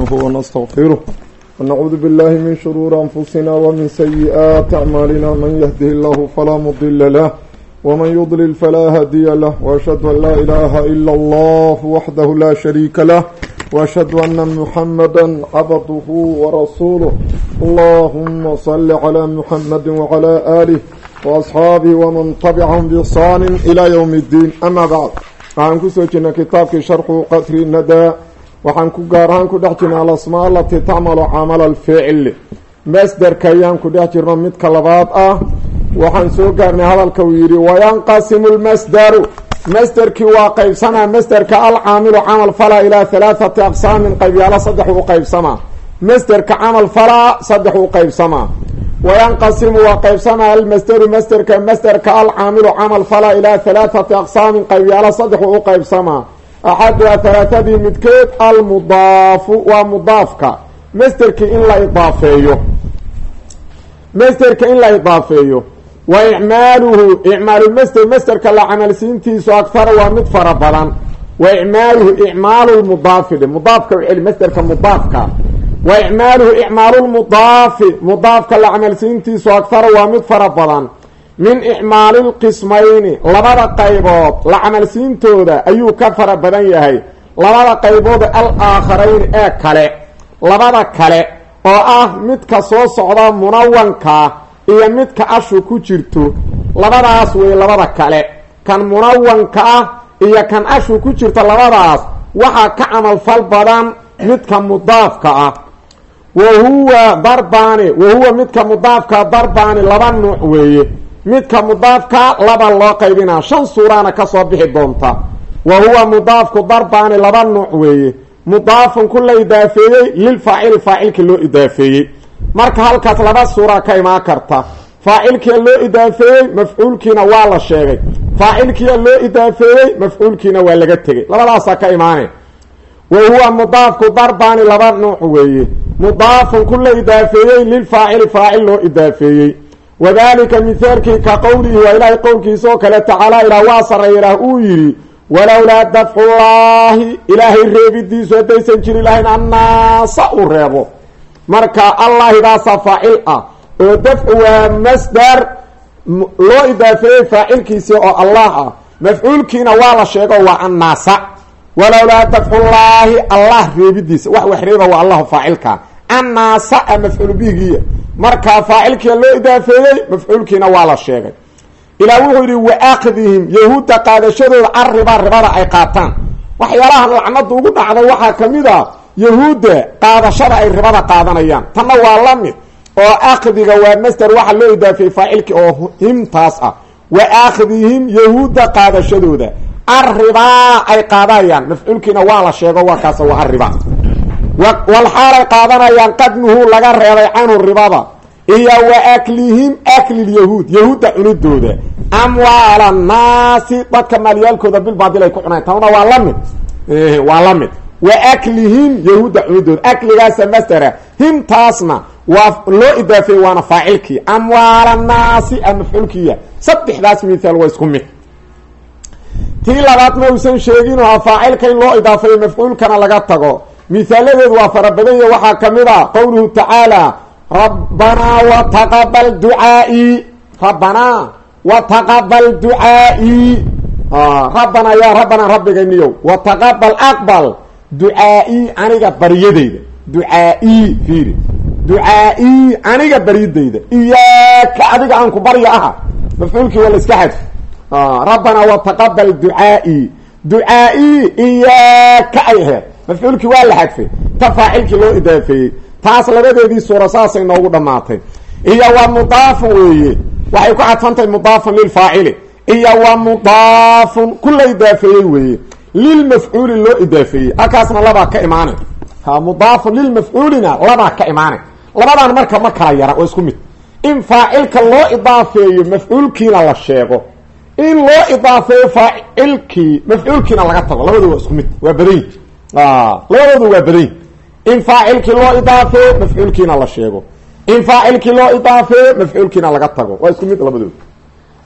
نستعينه ونستغفره ونعوذ بالله من شرور أنفسنا ومن سيئات أعمالنا من يهده الله فلا مضل له ومن يضلل فلا هدي له وأشهد أن لا إله إلا الله وحده لا شريك له وأشهد أن محمدا عبده ورسوله اللهم صل على محمد وعلى آله وأصحابه ومن تبcaهm بإحsaan إلى يوم الدين أما بعد waxaan ku soo jirnay kitaabkii sharxu waxaan ku gaar ahaan ku dhex jirnay alasmaa alatii tacmalu camala alficl masderka ayaan ku dhex jirno midka labaad ah. Waxaan soo gaarnay hadalka uu yidhi wayanqasimu lmasderu masderkii waa qaybsamaa masderka alcaamilu camal falaa ilaa halaaثati aqsaamin qaybyaalo saddex u qaybsamaa. Masderka camal falaa saddex u qaybsamaa. Wayanqasimu waa qaybsamaa almasderu masderka masderka alcaamilu camal falaa ilaa halaaثati aqsaamin qaybyaalo saddexu u qaybsamaa axaduha halaaثadii midkeed almudaafu waa mudaafka masderkii in la idaafeeyo masderka in la idaafeeyo wa icmaaluhu icmaalulmasder masderka la camalsiintiisu akhara waa mid fara badan wa icmaaluhu icmaalu lmudaafi dhe mudaafka u celi masderka mudaafka wa icmaaluhu icmaalulmudaafi mudaafka la camalsiintiisu akhara waa mid fara badan min icmaali lqismayni labada qaybood la camalsiintooda ayuu ka fara badan yahay. Labada qaybood al aakharayn ee kale labada kale oo ah midka soo socda munawanka iyo midka ashu ku jirto labadaas wey labada kale. Kan munawanka ah iyo kan ashu ku jirto labadaas waxaa ka camalfal badan midka mudaafka ah. Wa huwa darbaani wa midka mudaafka darbaani laba nuuc weeye midka mudaafka laba loo qaybinaa shan suuraana ka soo bixi doonta. Wa huwa mudaafku darbaani laba nuuc weeye. Mudaafun ku la idaafeeyey lilfaacili faacilka loo idaafeeyey. Marka halkaas laba suura ka imaan karta. Faacilkia loo idaafeeyey mafcuulkiina waa la sheegay. Faacilkiia loo idaafeeyey mafcuulkiina waa laga tegay labadaasaa ka imaanay wa huwa mudaafku darbaani laba nuuc weeye. Mudaafun ku la idaafeeyey lilfaacili faacil loo idaafeeyey wadalika mithaalkii ka qowlihi waa ilaahay qowlkiisa oo kale tacaala ilaah waa sareeya ilaah uu yidhi walowlaa dafcullaahi ilaahay reebidiisu haddaysan jiri lahayn annaasa uu reebo marka allahidaasaa faacil ah oo dafcu waa masdar loo idaafeeyey faacilkiisii oo allah ah mafcuulkiina waa la sheego waa annaasa walowlaa dafcullaahi allah reebidiisa wax wax reeba waa allahu faacilka annaasa a mafcuul marka faacilkiia loo idaafeeyey mafcuulkiina waa la sheegay. Ilaah wuxuu yidhi wa akdihim yahuudda qaadashadooda arriba ribada ay qaataan. Waxyaalaha lacnadu ugu dhacday waxaa ka mid a yahuudda qaadashada ay ribada qaadanayaan. Tanna waa la mid oo akdiga waa masder waxaa loo idaafeeyey faacilkii oo himtaas ah. Wa akdihim yahuudda qaadashadooda arribaa ay qaadayaan. Mafcuulkiina waa la sheego waa kaas waa arriba walxaalay qaadanayaan qadnuhu laga reebay canhu ribada. Iyo wa aklihim aklilyahuud yahuudda cunidooda. Amwaal annaasi dadka maalyaalkooda bilbaadil ay ku cunaan tanuna waa la mid. Waa la mid. Wa aklihim yahuudda cunidooda. Akligaasa masdera himtaasna waa loo idaafeeyey waana faacilkii. Amwaal annaasi a mafcuulkiya saddexdaas mithaal waa isku mid. Tii labaad ma uusan sheegin oo faacilka in loo idaafeeyo mafcuulkana laga tago mihaaladeedu waa fara badanya waxaa ka mid a qowluhu tacaala rabbanaa wataqabal ducaai. Rabbanaa wataqabal ducaai. Rabbanaa yaa rabbanaa rabbigayniyow wataqabal aqbal ducaai aniga baryadeyda. Ducaai fiiri. Ducaai aniga baryadeyda. Iyaaka adiga aan ku barya aha. Mafcuulkii waa la iska xadfi. Rabbanaa wataqabal ducaai. Ducaai iyaaka ay aheed mafcuulkii waa la xadfay ta faacilkii loo idaafeeyey. Taas labadeedii suura saasay noogu dhammaatay. Iyo waa mudaafun weeye. Waxay ku cadfantahay mudaafun lilfaacili iyo waa mudaafun ku la idaafeeyey weeye. Lilmafcuuli loo idaafeeyey. Halkaasna labaa ka imaanay ha mudaafun lilmafcuulina labaa ka imaanay labadan marka ma kala yara oo isku mid. In faacilka loo idaafeeyo mafcuulkiina la sheego. In loo idaafeeyo faacilkii mafcuulkiina laga tago labadu waa isku mid waa badanyi labadoodu waa badanyi in faacilkii loo idaafeeyo mafcuulkiina la sheego. In faacilkii loo idaafeeyo mafcuulkiina laga tago. Waa isku mid labadoodu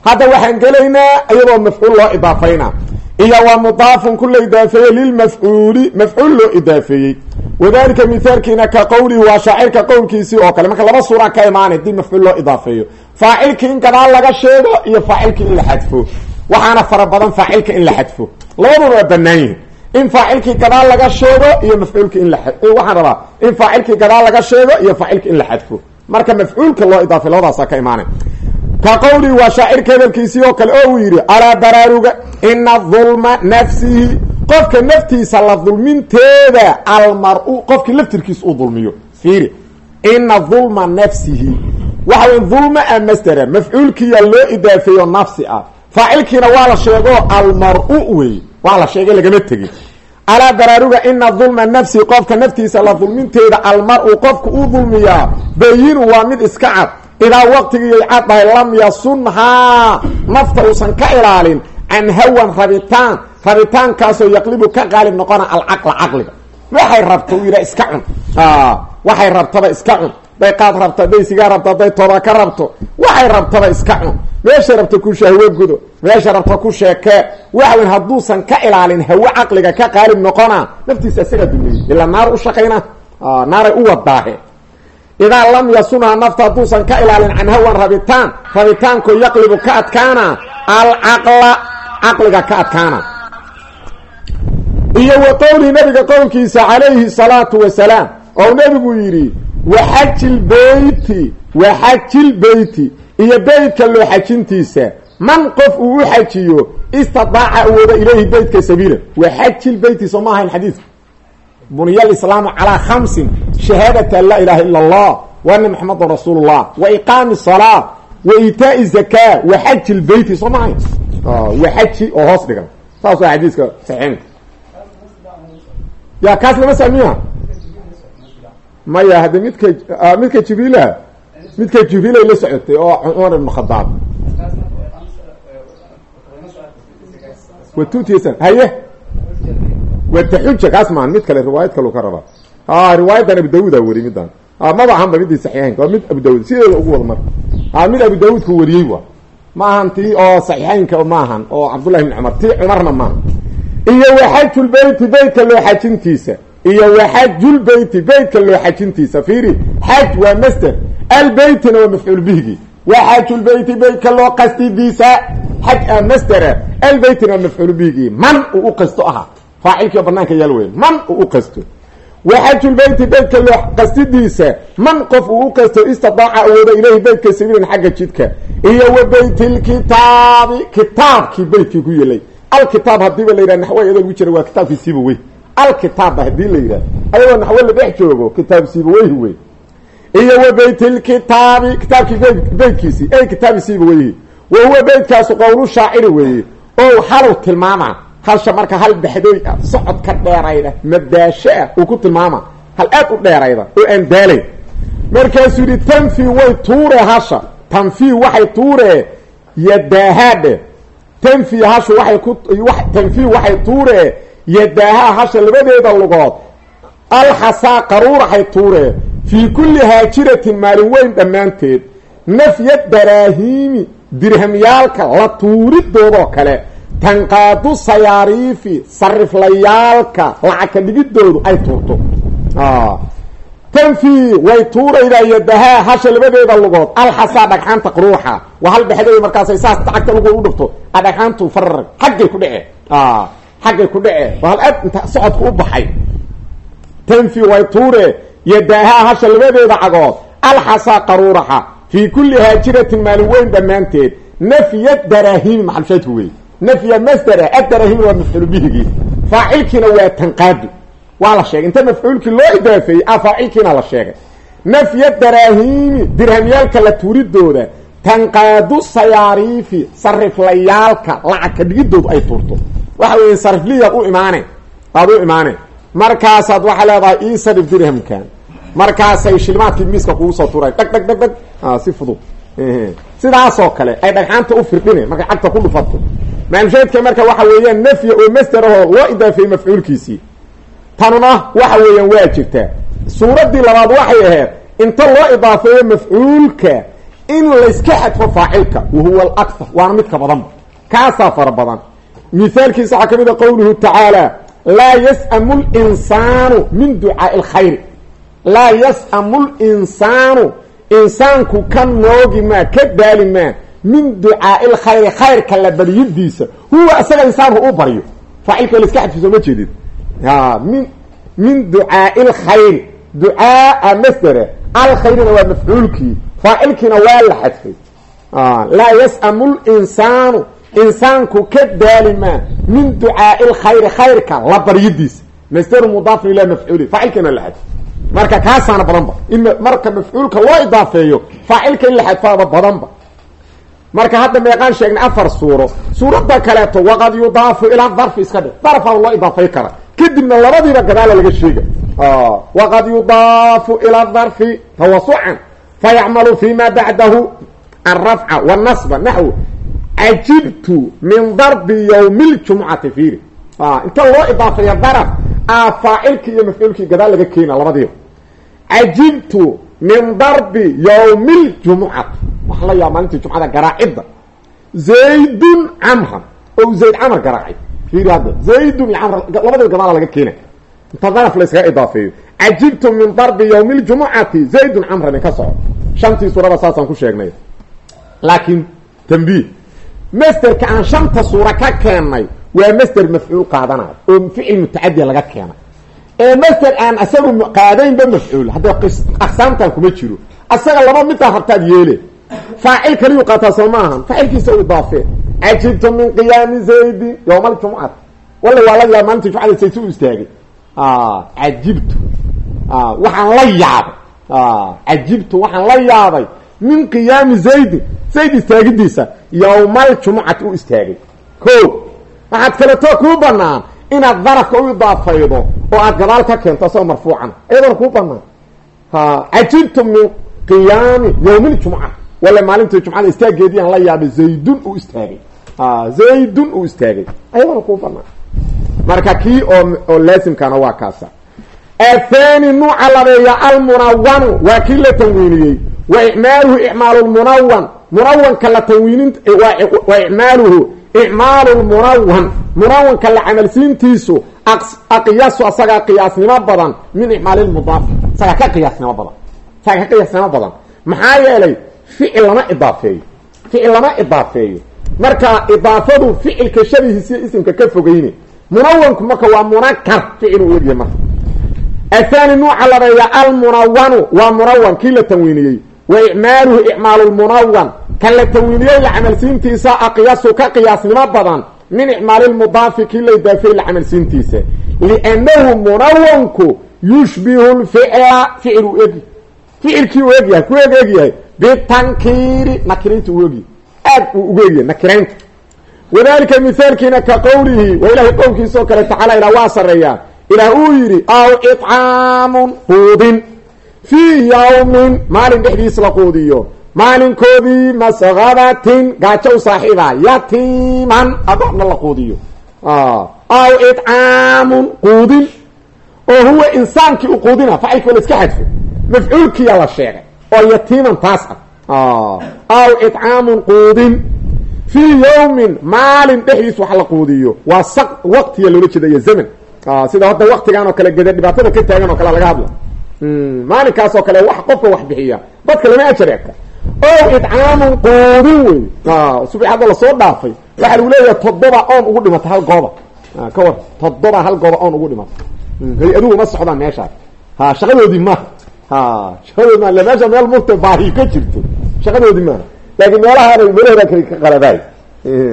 hadda waxaan gelaynaa iyadoo mafcuul loo idaafayna. Iyo wa mudaafun ku la idaafeeyey lilmafcuuli mafcuul loo idaafeeyey. Wadalika mithaalkiina ka qowlihi waa shaacirka qowlkiisii oo kale. Marka laba suura ka imaanay dib mafcuul loo idaafeeyo. Faacilkii in gadaal laga sheego iyo faacilkii in la xadfo. Waxaana fara badan faacilka in la xadfo. Labaduba waa banaan in faacilkii gadaal laga sheego iyo mafcuulki in la waxaan rabaa in faacilkii gadaal laga sheego iyo faacilki in la xadfo. Marka mafcuulka loo idaafay labadaasa ka imaanay. Ka qowlihi waa shaacirka hadalkiisii oo kale oo uu yidhi alaa baraaruga ina dulma nafsihi. Qofka naftiisa la dulminteeda almar-u qofkii laftirkiisa uu dulmiyo fiiri ina dulma nafsihi. Waxa wey dulma a masdera loo idaafeeyo nafsi ah faacilkiina waa la sheego almar-u wey waa la sheegay lagama tegin alaa baraaruga ina dulma nafsi qofka naftiisa la dulminteeda almar-u qofka uu dulmiyaa bayinu waa mid iska cad. Idaa waqtigii caddahay lam yasunhaa nafta uusan ka ilaalin can hawan rabitaan. Rabitaankaasoo yaqlibu ka qaalib noqona alcaqla caqliga. Waxay rabto uu yidha iska cun. Waxay rabtaba iska cun. Day qaad rabto hadday rabto hadday tooba ka rabto. Waxay rabtaba iska cun. Meeshay rabto ku shahwo gudo meesha rabto ku sheekee waxa weyn hadduusan ka ilaalin hawo caqliga ka qaalib noqona naftiisa isagaa dumeeyey ilaa naar u shaqayna naaray u wadaahe. Idaa lam yasunha nafta hadduusan ka ilaalin can hawan rabitaan rabitaanku yaqlibu ka adkaana alcaqla caqliga ka adkaana. Iyo wa qowlihi nabiga qowlkiisa calayhi salaatu wasalaam oo nabigu yidhi waxajilbeyti waxajilbeyti iyo beytka loo man qof uu u xajiyo istidaaca awooda ilayhi beytka sabiila. Waxajilbeyti soo ma ahayn xadiidku buniya alislaamu calaa khamsin shahaadata an laa ilaha ila allah wa ana maxamedun rasuulu llah wa iqaami salaa wa iitaai zakaa wa xaji lbeyti soo ma ahayn. Wa xaji oo hoos dhigan. Saas waa xadiiska saxiinka ya kaas lama saamiya? Maya hadde midka midka jibriilah midka jibriilay la socotay oo cumar ibn watutisan haye wataxuja kaas maan mid kale riwaayad kalu ka rabaa. A riwaayadan abu dawuda weri midaan maba ahanba midii saxiixeynka waa mid abu dawud sideeda ugu wada mar? A mid abu dawuudku wariyey wa ma ahan tii oo saxiixeynka ma ahan oo cabdullahi bni cumar tii cumarna maaha iyo waxajulbeyti beytka loo xajintiisa. Iyo waxajulbeyti beytka loo xajintiisa. Fiiri xaj waa masder. Albeytina waa mafcuul bihigi waxajulbeyti beytka loo qastidiisa xaj a masdera albeytina waa man uu u qasto ahaa faacilkii oo banaanka yaal weyn man uu u qasto waxajulbeyti beytka loo qastidiisa man qof uu u qasto istidaaca awooda ilayhi beytka sabiilan xagga jidka iyo wa beytilkitaabi kitaabkii beytkii ku yelay alkitaab hadiiba la yidhah naxwo iyadoo lagu jira waa kitaabkii siibawey alkitaabba haddii la yidhah ayagoo naxwo la dhex joogo kitaab siibaweyhi wey iyo wa beytilkitaabi kitaabkii beytkiisii ey kitaabi siibaweyhi wa huwa beytkaasu qowlu shaaciri weeye o halow tilmaama halsha marka hal baxdooy ah socod ka dheerayda madaasho ah uu ku tilmaama hal aad u dheerayda oo aan daalayn markaasuu yidhi tanfi way tuure hasha tanfi waxay tuure yadaahaadhe tanfi hashu waxay ku tanfi waxay tuure yadaahaa hasha labadeeda lugood alxasaa qaruuraxay tuure fii kulli haajiratin maalin weyn dhammaanteed nafya daraahiimi dirhamyaalka la tuuridoodoo kale tanqaadu sayaariifi sariflayaalka lacagka dhigidoodu ay tuurto. Tanfi way tuuraydaa yadahaa hasha labadeeda lugood. Alxasaa dhagxaanta quruuxa. Waa hal dhexdeeda markaasay saas tacagta lugood u dhigto. A dhagxaantu fararag xaggay ku dhece. Xaggay ku dhece. Waa hal aad inta socodka u baxay. Tanfi way tuure. Yadaahaa hasha labadeeda cagood. Alxasaa qaruuraxa fii kulli haajiratin maalin weyn dhammaanteed nafya daraahimi maxalshaydku wey nafya masdera adarahimi waa mafcuul bihigii faacilkiina waa tanqaadu waa la sheegay inta mafcuulkii loo idaafeeyey a faacilkiina la sheegay nafya daraahimi dirhamyaalka la tuuridooda tanqaadu sayaariifi sariflayaalka lacagka dhigidoodu ay tuurto waxa weya sarifliyaad u imaane aad u imaane markaasaad waxaa leedahay ii sarif dirhamkan markaasay shilmaadkii miiska kugu soo turay dhag dhag dhag dhag. Si fudud. Sidaasoo kale ay dhagxaanta u firdhine markay cagta ku dhufato. Maamsheedka marka waxa weeyaan nafya oo masder ahoo loo idaafeeyey mafcuulkiisii. Tanuna waxa weeyaan waa jirtaa suuraddii labaad waxay ahayd inta loo idaafeeyo mafcuulka in layska xadfo faacilka wa huwa alakthar waana midka badanba kaasaa fara badan. Mithaalkiisa waxaa ka mid a qowluhu tacaala laa yas'amu linsaanu min ducaai lkhayri laa yas'amu linsaanu insaanku ka noogi maa ka daali maa min ducaai lkhayri khayrka la baryidiisa huwa isaga insaanku u baryo faacilka la iska xadfiso ma jeedid min min ducaai lkhayri ducaaa masdere alkhayrina waa mafcuulkii faacilkiina waa la xadfay. Laa yas'amu linsaanu insaanku ka daali maa min ducaai lkhayri khayrka la baryidiisa masderu mudaafin ila mafcuuli faacilkiina la xadfay marka kaasaana badanba. In marka mafcuulka loo idaafeeyo faacilka in la xadfaaba badanba. Marka hadda meeqaan sheegnay afar suuro suuradda kaleeto waqad yudaafu ilaa darfi iska dhe darfaa loo idaafay kara. Kadibna labadiiba gadaala laga sheega. Waqad yudaafu ila darfi tawasucan fayacmalu fi ma bacdahu alrafca wanasba naxw cajibtu min darbi ywmi ljumcati fiiri. Inta loo idaafeeya daraf faacilkii iyo mafcuulkii gadaal laga keena labadiiba cajibtu min darbi ywmi ljumucati waxa la yaaba maalintii jumcada garaacidda zaydun camran. O zayd camar garaacay. Fiiri hadda. Zaydun iyo labadiiba gadaala laga keena inta daraf la iskaga idaafeeyo. Cajibtu min darbi ywmi ljumucati zaydun camran ka soco shantii suurada saasaan ku sheegnay. Laakiin tambiih masderka aan shanta suura ka keennay waa masder mafcuul qaadanayo. Oo ficil mutacadiya laga keenay. Ee masder aan isagu qaadaynba mafcuul. Hadda aqsaamtan kuma jiro. Asaga laba midaa rabtaad yeele faacil kaliyuu qaataa soo ma ahan. Faacilkiisa u idaafee cajibtu min qiyaami zaydin yowma aljumcati walla waa la yaaba maalinta jumcada sayse u istaagay. Cajibtu waxaan la yaabay. Cajibtu waxaan la yaabay. Min qiyaami zaydin zayd istaagidiisa yowmaljumucati u istaagay. Ko waxaad kaleto kuu banaan inaad darafka u idaafaydo oo aad gadaal ka keento asagoo marfuucan. Iyadoona kuu banaan cajibtu min qiyaami yowmiljumca wala maalintii jumcada istaageedii aan la yaabay zaydun u istaagay. Zaydun u istaagay. Ayadoona kuu banaan marka kii oo oo laasimkaana waa kaasa. Athani nuuca labeeya almunawanu waa kii la tanwiiniyey. Wa icmaaluhu icmaalu lmunawan munawanka la tanwiinin wa icmaaluhu icmaalu lmunawan munawanka la camalsiintiisu aqyasu asagaa qiyaasnimo badan min icmaali lmudaaf isagaa ka qiyaasnimo badan. Isagaa ka qiyaasnimo badan. Maxaa yeelay ficil lama idaafeeyo. Ficil lama idaafeeyo. Marka idaafadu ficilka shabihiisiyo isimka ka fogeyne munawanku marka waa munakar ficil u egyahay marka. Athani nuuca labeeya almunawanu waa munawan kii la tanwiiniyey. Wa icmaaluhu icmaalu kan la tanwiiniyey la camalsiintiisa aqyasu ka qiyaasnimo badan min icmaali lmudaafi kii la idaafiyey la camalsiintiisa. Liannahu munawanku yushbihu lficla ficil u eg ficilkii u egyahay ku eg egyahay bitankiiri nakiraynta u egyahay aad uu ugu egyahay nakiraynta wadalika mithaalkiina ka qowlihi waa ilahay qowlkiisa oo kale tacaala ilaa waa sareeyaa ilaah uu yidhi aw icaamun quudin. Fii yawmin maalin dhexdiis la quudiyo maalinkoodii masqabatin gaajo u saaxiiba. Yatiiman adoona la quudiyo. Aw icaamun quudin. Oo huwa insaankii u quudina facilki la iska xadfo. Mafcuulkiya la sheegay. Oo yatiiman taas ah. Aw icaamun quudin. Fii yawmin maalin dhexdiis wax la quudiyo. Waa saq waqtiya loola jeeda iyo zaman sida hadda waktigan oo kale gede dhibaatada ka taagan oo kale laga hadla maalinkaas oo kale wax qofka wax bixiya. Dadka lama ajar o idcaamun quudin wey subax hadda la soo dhaafay waxaa lagu leeyahay toddoba oon ugu dhimata hal gooba. Ka war toddoba hal gooba oon ugu dhimata hay'aduhu ma socdaan meeshaas. Ha shaqadoodii maaha ha shaqadoodi ma meesha meel murta baahi ka jirto. Shaqadoodii maaha laakiin meelahaana meelahooda kale ka qalabaay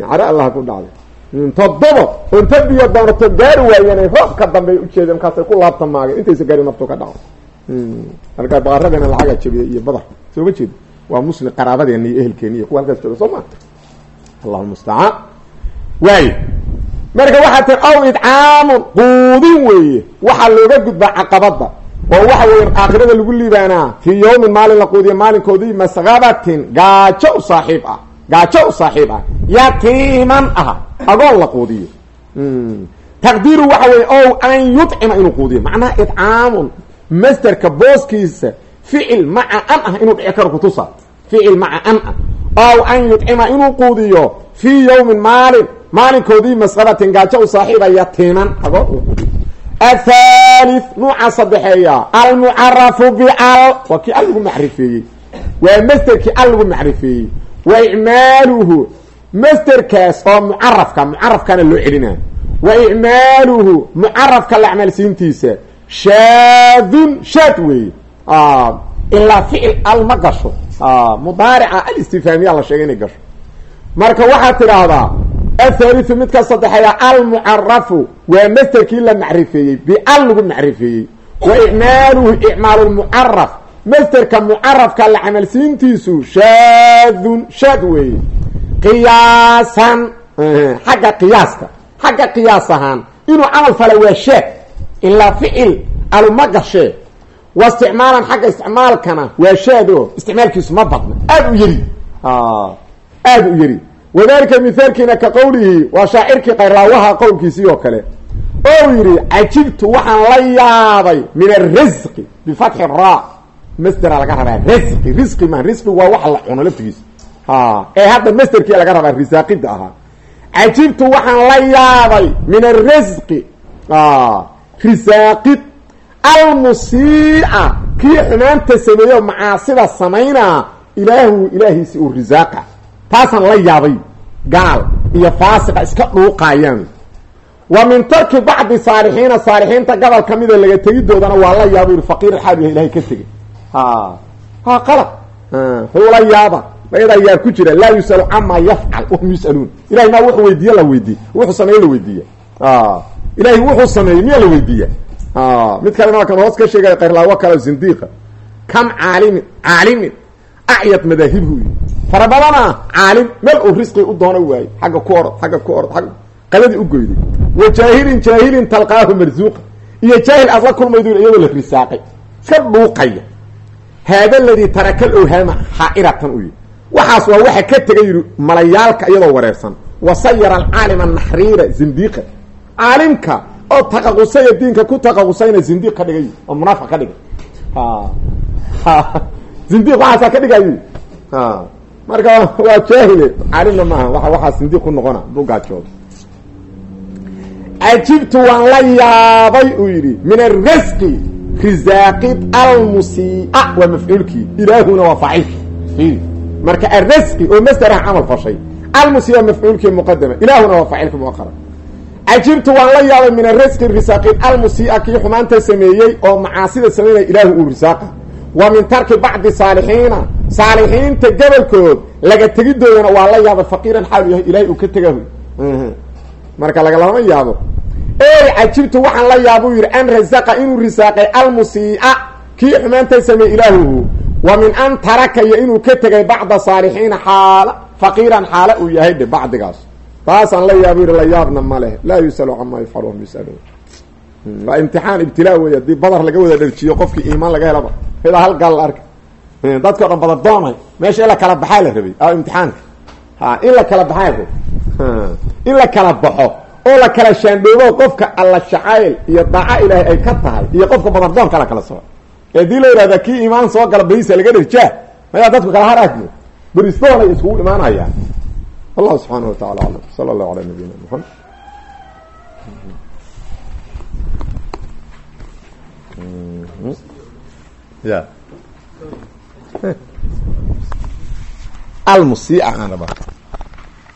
caro allah ku dhacday. Toddoba inta biyo doonato gaari waayeen roobka dambe ay ujeedeen markaasay ku maageen intaysa gaari naftu ka dhaco. Halkaa baqaradena lacaga jabiya iyo badar soo ma jeedo waa muslim qaraabadeena iyo ehelkeena iyo kuwa halkaas jooga soo ma? Allahu mustacaan. Waayo marka waxaa tir aw idcaamun quudin weeye. Waxaa looga gudbaa caqabada oo waxa weeye aakhirada lagu liibaanaa fii yawmin maalin la quudiyo maalinkoodii masqabatin gaajo u saaxiib ah. Gaajo u saaxiib ah. Yatiiman ah agoon la quudiyo. Taqdiiru waxa weye ow an yudcima inuu quudiyo. Macnaha idcaamun masterka booskiisa ficil maca an ah inuu dhici karo kutusa. Ficil maca an ah. Ow an yudcima inuu quudiyo fii yawmin maalin maalinkoodii masqabatin gaajo u saaxiibaya uu quudiyo athalith nuuca saddexeeya almucarafu bial waa kii al lagu macrifeeyey. Waa masderkii al lagu macrifeeyey. Wa icmaaluhu masderkaas oo mucarafka mucarafkana loo celinayo wa icmaaluhu mucarafka la shaadun shaad weeye ilaa ficil al ma gasho mudaarica alistifaamiya la sheegay inay gasho marka waxaad tidhaahdaa athaliu midka saddexeeya almucarafu waa masderkii la macrifeeyey bial lagu macrifeeyey wa icmaaluhu icmaalu lmucaraf masderka mucarafka la camalsiintiisu shaadun shaad weeye qiyaasan xagga qiyaaska xagga qiyaas ahaan inuu camal fala waa shaad ilaa ficil aluma gashee wa isticmaalan xagga isticmaalkana waa shaad o isticmaalkiisu ma badna. Aada u yeri aada u yeri wadalika mithaalkiina ka qowlihi waa shaacirkii qayraawaha qowlkiisii oo kale. Ou yidhi cajibtu waxaan la yaabay min arasqi bifatxi ra. Masdera laga rabaa rasqi risqi ma risqi waa waxa la cuno laftigiisa. Ee hadda masderkii laga rabaa risaaqida ahaa. Cajibtu waxaan la yaabay min arasqi risaaqid almusiica kii xumaanta sameeyo macaasida samaynaa ilaahu ilaahiisi uu risaaqa. Taasaan la yaabay gaal iyo faasiqa iska dhuuqaayaan. Wa min tarki bacdi saalixiina saalixiinta gobol ka mida laga tegidoodana waa la yaaba yuri faqiir xaal yahay ilahay ka tegay ha qalad wuxuu la yaaba. Ayadaa yaar ku jira laa yusalu camaa yafcal wahum yusaluun. Ilahay maa wuxuu weydiiye la weydiiye. Wuxuu sameeye la weydiiya ilahay wuxuu sameeyey miyaa la weydiiya mid kalena waa kan hoos ka sheegaya qayrlaawo kale zindiiqa kam caalimin caalimin acyad madaahibhu fara badana caalim meel uu risqi u doono waayo xagga ku orod xagga ku orod agga qaladii u goyday wa jaahilin jaahilin talqaahu marzuuqa iyo jaahil aad la kulmaydu iyadoo la risaaqay iska dhuuqaya haada aladii taraka alowhaama xaa'iratan u yihi waxaas waa waxa ka tegay yihi malayaalka iyadoo wareersan wa sayara alcaalima naxriira zindiiqa caalimka oo taqaqusaya diinka ku taqaqusayna zindiiq ka dhigay oo munaafiq ka dhigay. Zindiiq waxaasaa ka dhigayo marka waa jaahile. Caalimna maaha wa waxaa sindiiq ku noqona duu gaajoodo cajibtu waan la yaabay uu yidhi min arasqi risaaqid almusii'a waa mafcuulkii ilaahuna waa faacilkii marka arasqi oo masder ah camal fashay almusii'a mafcuulkii muqadama ilaahuna waa faacilkii muaqara cajibtu waan la yaabay min arasqi risaaqid almusii'a kii xumaanta sameeyey oo macaasida sameynaya ilaahu uu risaaqa. Wa min tarki bacdi saalixiina saalixiinta gobolkood laga tegidoodana waa la yaabay faqiiran xaal yahay ilahay uu ka tegahu marka lagalama yaabo. Ey cajibtu waxaan la yaabuu yidhi an rasaqa inuu risaaqay almusii'a kii xumaanta sameey ilaahuhu wa min an taraka iyo inuu ka tegay bacda saalixiina xaala faqiiran xaala uu yahay dhe bacdigaas taasaan la yaabo yidhi la yaabna ma leh. Laa yusalu camaa yafcalu hum yusaluun waa imtixaan ibtilaa wey haddii badar laga wada dharjiyo qofkii iimaan laga helaba. Ilaa hal gaal la arka. Dadka o dhan bada doonay. Meesha in la kala baxaa la rabay. A imtixaanka. Ha in la kala baxaa rabay. In la kala baxo oo la kala shaandhoobo qofka alla shacayl iyo daaca ilaahay ay ka tahay iyo qofka badardoonka la kala soco haddii la yihahda kii iimaan soo gala beriisa laga dharjaa mayaa dadku kala haraagmo beristoonay iskugu imaanayaan wallahu subxaana wa tacala aclam sala allahu ala nabiyina maxamed ya almusiica aan rabaa